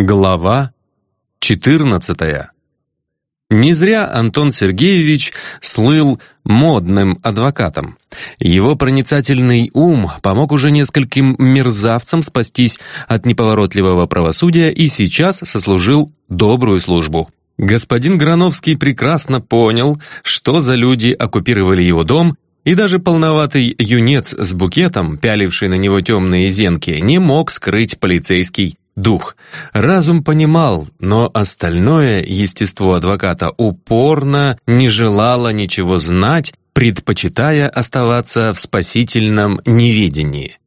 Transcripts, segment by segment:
Глава 14 Не зря Антон Сергеевич слыл модным адвокатом. Его проницательный ум помог уже нескольким мерзавцам спастись от неповоротливого правосудия и сейчас сослужил добрую службу. Господин Грановский прекрасно понял, что за люди оккупировали его дом, и даже полноватый юнец с букетом, пяливший на него темные зенки, не мог скрыть полицейский дух. Разум понимал, но остальное естество адвоката упорно не желало ничего знать, предпочитая оставаться в спасительном неведении.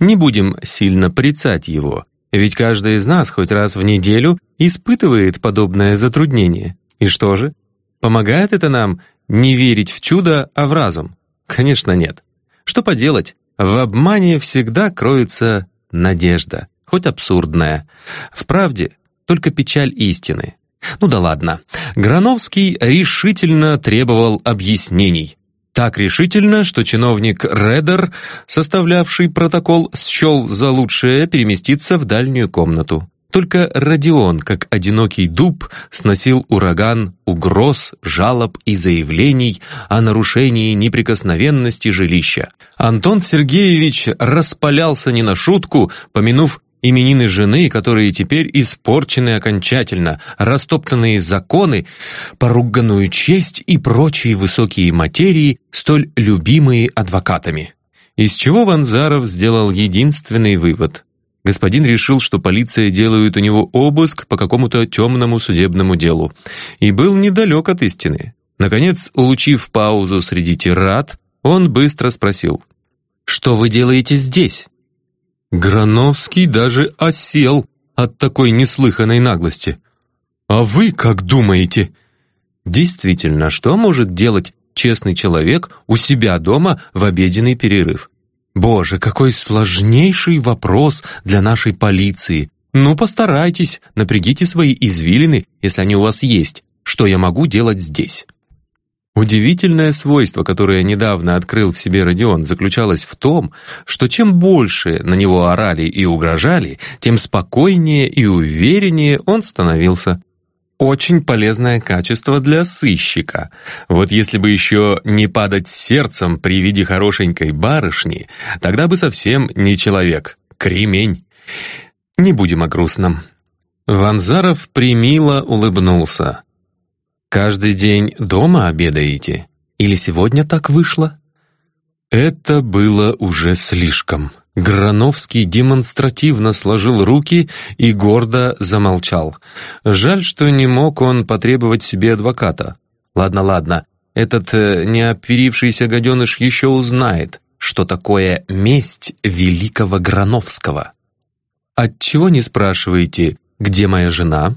Не будем сильно прицать его, ведь каждый из нас хоть раз в неделю испытывает подобное затруднение. И что же? Помогает это нам не верить в чудо, а в разум? Конечно, нет. Что поделать? В обмане всегда кроется надежда хоть абсурдная. В правде только печаль истины. Ну да ладно. Грановский решительно требовал объяснений. Так решительно, что чиновник Редер, составлявший протокол, счел за лучшее переместиться в дальнюю комнату. Только Родион, как одинокий дуб, сносил ураган угроз, жалоб и заявлений о нарушении неприкосновенности жилища. Антон Сергеевич распалялся не на шутку, помянув именины жены, которые теперь испорчены окончательно, растоптанные законы, поруганную честь и прочие высокие материи, столь любимые адвокатами. Из чего Ванзаров сделал единственный вывод. Господин решил, что полиция делает у него обыск по какому-то темному судебному делу, и был недалек от истины. Наконец, улучив паузу среди тират, он быстро спросил, «Что вы делаете здесь?» Грановский даже осел от такой неслыханной наглости. «А вы как думаете?» Действительно, что может делать честный человек у себя дома в обеденный перерыв? Боже, какой сложнейший вопрос для нашей полиции. Ну, постарайтесь, напрягите свои извилины, если они у вас есть. Что я могу делать здесь? Удивительное свойство, которое недавно открыл в себе Родион, заключалось в том, что чем больше на него орали и угрожали, тем спокойнее и увереннее он становился. Очень полезное качество для сыщика. Вот если бы еще не падать сердцем при виде хорошенькой барышни, тогда бы совсем не человек, кремень. Не будем о грустном. Ванзаров примило улыбнулся. Каждый день дома обедаете? Или сегодня так вышло?» Это было уже слишком. Грановский демонстративно сложил руки и гордо замолчал. Жаль, что не мог он потребовать себе адвоката. Ладно, ладно, этот э, неоперившийся гаденыш еще узнает, что такое месть великого Грановского. Отчего не спрашиваете, где моя жена?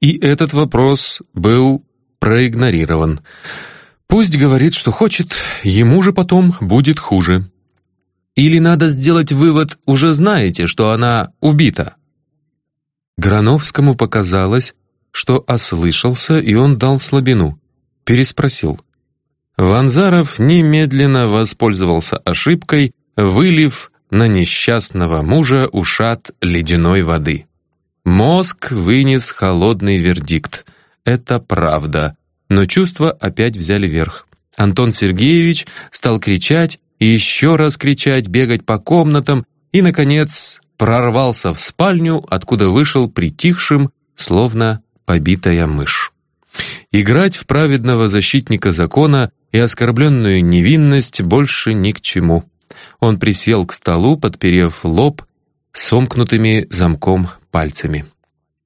И этот вопрос был проигнорирован. Пусть говорит, что хочет, ему же потом будет хуже. Или надо сделать вывод, уже знаете, что она убита. Грановскому показалось, что ослышался, и он дал слабину. Переспросил. Ванзаров немедленно воспользовался ошибкой, вылив на несчастного мужа ушат ледяной воды. Мозг вынес холодный вердикт. Это правда. Но чувства опять взяли верх. Антон Сергеевич стал кричать и еще раз кричать, бегать по комнатам и, наконец, прорвался в спальню, откуда вышел притихшим, словно побитая мышь. Играть в праведного защитника закона и оскорбленную невинность больше ни к чему. Он присел к столу, подперев лоб сомкнутыми замком пальцами.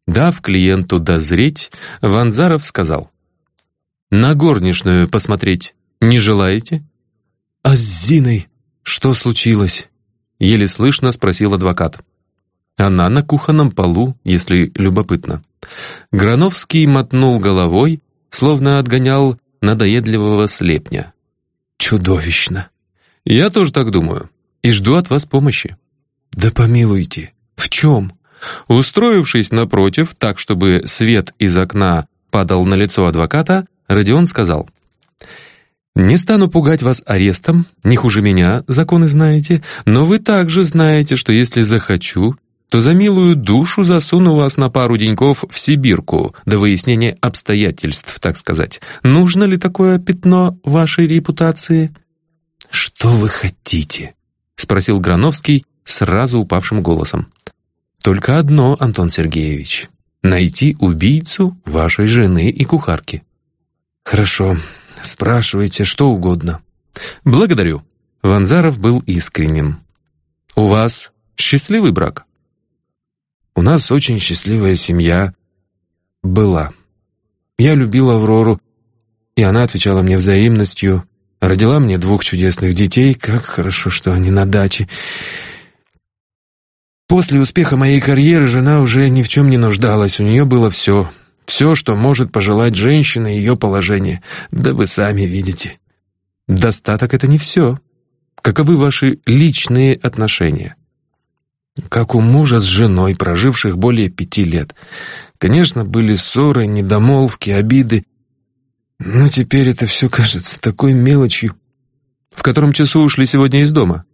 Дав клиенту дозреть, Ванзаров сказал, «На горничную посмотреть не желаете?» «А с Зиной что случилось?» Еле слышно спросил адвокат. Она на кухонном полу, если любопытно. Грановский мотнул головой, словно отгонял надоедливого слепня. «Чудовищно!» «Я тоже так думаю, и жду от вас помощи». «Да помилуйте, в чем?» Устроившись напротив, так, чтобы свет из окна падал на лицо адвоката, Родион сказал, «Не стану пугать вас арестом, не хуже меня, законы знаете, но вы также знаете, что если захочу, то за милую душу засуну вас на пару деньков в Сибирку до выяснения обстоятельств, так сказать. Нужно ли такое пятно вашей репутации?» «Что вы хотите?» — спросил Грановский сразу упавшим голосом. «Только одно, Антон Сергеевич. Найти убийцу вашей жены и кухарки». «Хорошо. Спрашивайте что угодно». «Благодарю». Ванзаров был искренен. «У вас счастливый брак?» «У нас очень счастливая семья. Была. Я любил Аврору, и она отвечала мне взаимностью. Родила мне двух чудесных детей. Как хорошо, что они на даче. После успеха моей карьеры жена уже ни в чем не нуждалась. У нее было все. Все, что может пожелать женщина ее положение. Да вы сами видите. Достаток — это не все. Каковы ваши личные отношения? Как у мужа с женой, проживших более пяти лет. Конечно, были ссоры, недомолвки, обиды. Но теперь это все кажется такой мелочью. В котором часу ушли сегодня из дома?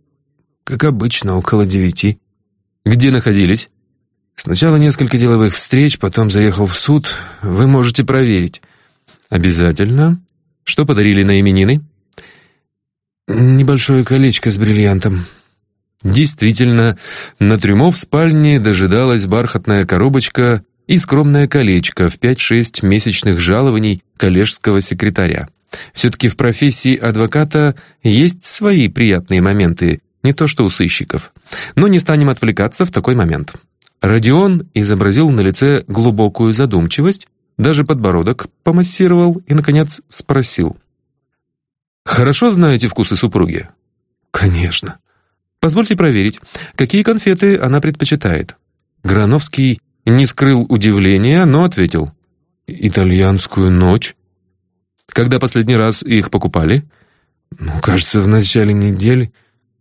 Как обычно, около девяти. Где находились? Сначала несколько деловых встреч, потом заехал в суд. Вы можете проверить. Обязательно. Что подарили на именины? Небольшое колечко с бриллиантом. Действительно, на трюмо в спальне дожидалась бархатная коробочка и скромное колечко в 5-6 месячных жалований коллежского секретаря. Все-таки в профессии адвоката есть свои приятные моменты, не то что у сыщиков. Но не станем отвлекаться в такой момент. Родион изобразил на лице глубокую задумчивость, даже подбородок помассировал и, наконец, спросил — Хорошо знаете вкусы супруги? Конечно. Позвольте проверить, какие конфеты она предпочитает. Грановский не скрыл удивления, но ответил. «Итальянскую ночь». «Когда последний раз их покупали?» «Ну, кажется, в начале недели».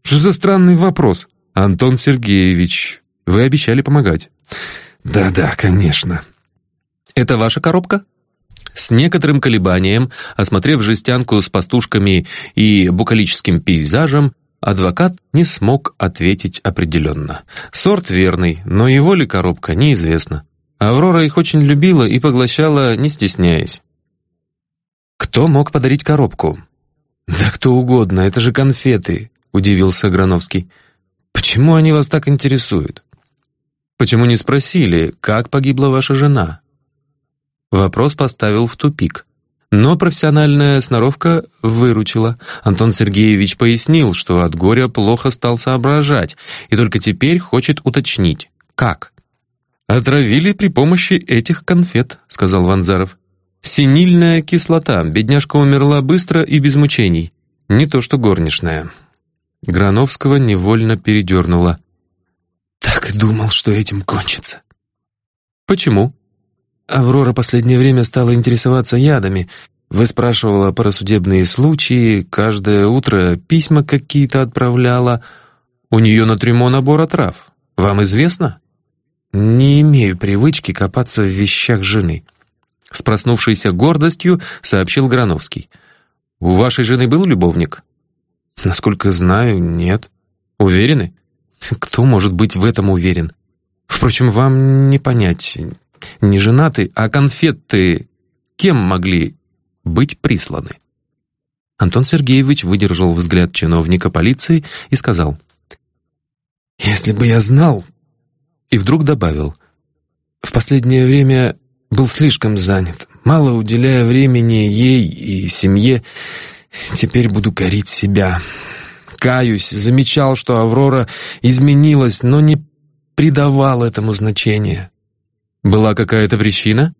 «Что за странный вопрос?» «Антон Сергеевич, вы обещали помогать». «Да-да, конечно». «Это ваша коробка?» С некоторым колебанием, осмотрев жестянку с пастушками и букалическим пейзажем, адвокат не смог ответить определенно. Сорт верный, но его ли коробка, неизвестно. Аврора их очень любила и поглощала, не стесняясь. «Кто мог подарить коробку?» «Да кто угодно, это же конфеты», — удивился Грановский. «Почему они вас так интересуют?» «Почему не спросили, как погибла ваша жена?» Вопрос поставил в тупик. Но профессиональная сноровка выручила. Антон Сергеевич пояснил, что от горя плохо стал соображать, и только теперь хочет уточнить. Как? «Отравили при помощи этих конфет», — сказал Ванзаров. «Синильная кислота. Бедняжка умерла быстро и без мучений. Не то что горничная». Грановского невольно передернуло. «Так думал, что этим кончится». «Почему?» Аврора последнее время стала интересоваться ядами. Выспрашивала про судебные случаи, каждое утро письма какие-то отправляла. У нее на трюмо набор трав. Вам известно? Не имею привычки копаться в вещах жены. С проснувшейся гордостью сообщил Грановский. «У вашей жены был любовник?» «Насколько знаю, нет». «Уверены?» «Кто может быть в этом уверен?» «Впрочем, вам не понять. Не женаты, а конфеты кем могли быть присланы? Антон Сергеевич выдержал взгляд чиновника полиции и сказал, «Если бы я знал...» И вдруг добавил, «В последнее время был слишком занят, мало уделяя времени ей и семье, теперь буду корить себя. Каюсь, замечал, что Аврора изменилась, но не придавал этому значения. Была какая-то причина?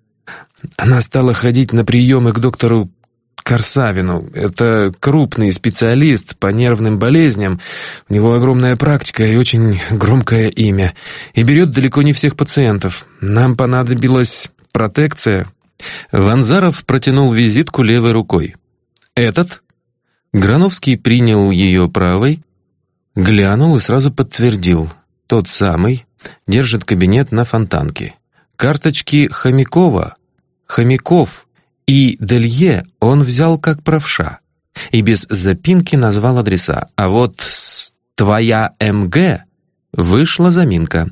Она стала ходить на приемы к доктору Корсавину. Это крупный специалист по нервным болезням. У него огромная практика и очень громкое имя. И берет далеко не всех пациентов. Нам понадобилась протекция. Ванзаров протянул визитку левой рукой. «Этот?» Грановский принял ее правой, глянул и сразу подтвердил. «Тот самый, держит кабинет на фонтанке». Карточки Хомякова, Хомяков и Делье он взял как правша и без запинки назвал адреса. А вот с «Твоя МГ» вышла заминка.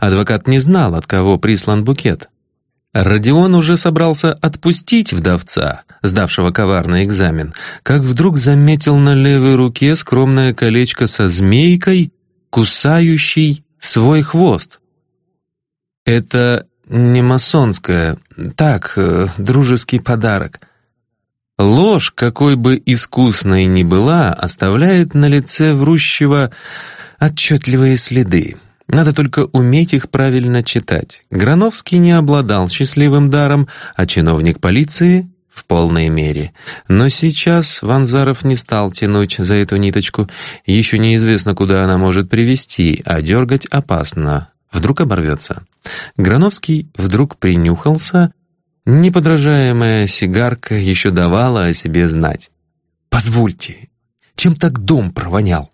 Адвокат не знал, от кого прислан букет. Родион уже собрался отпустить вдовца, сдавшего коварный экзамен, как вдруг заметил на левой руке скромное колечко со змейкой, кусающей свой хвост. Это не масонское, так, э, дружеский подарок. Ложь, какой бы искусной ни была, оставляет на лице врущего отчетливые следы. Надо только уметь их правильно читать. Грановский не обладал счастливым даром, а чиновник полиции — в полной мере. Но сейчас Ванзаров не стал тянуть за эту ниточку. Еще неизвестно, куда она может привести, а дергать опасно. Вдруг оборвется. Грановский вдруг принюхался. Неподражаемая сигарка еще давала о себе знать. «Позвольте, чем так дом провонял?»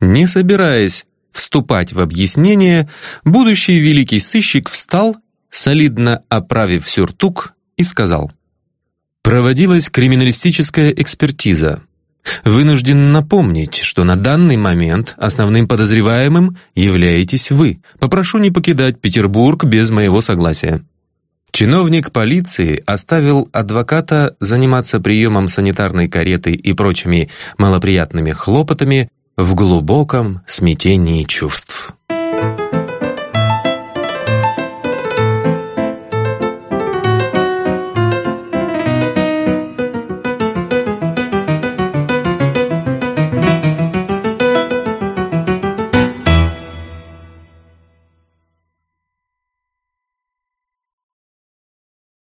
Не собираясь вступать в объяснение, будущий великий сыщик встал, солидно оправив сюртук, и сказал. «Проводилась криминалистическая экспертиза. Вынужден напомнить, что на данный момент основным подозреваемым являетесь вы. Попрошу не покидать Петербург без моего согласия». Чиновник полиции оставил адвоката заниматься приемом санитарной кареты и прочими малоприятными хлопотами в глубоком смятении чувств.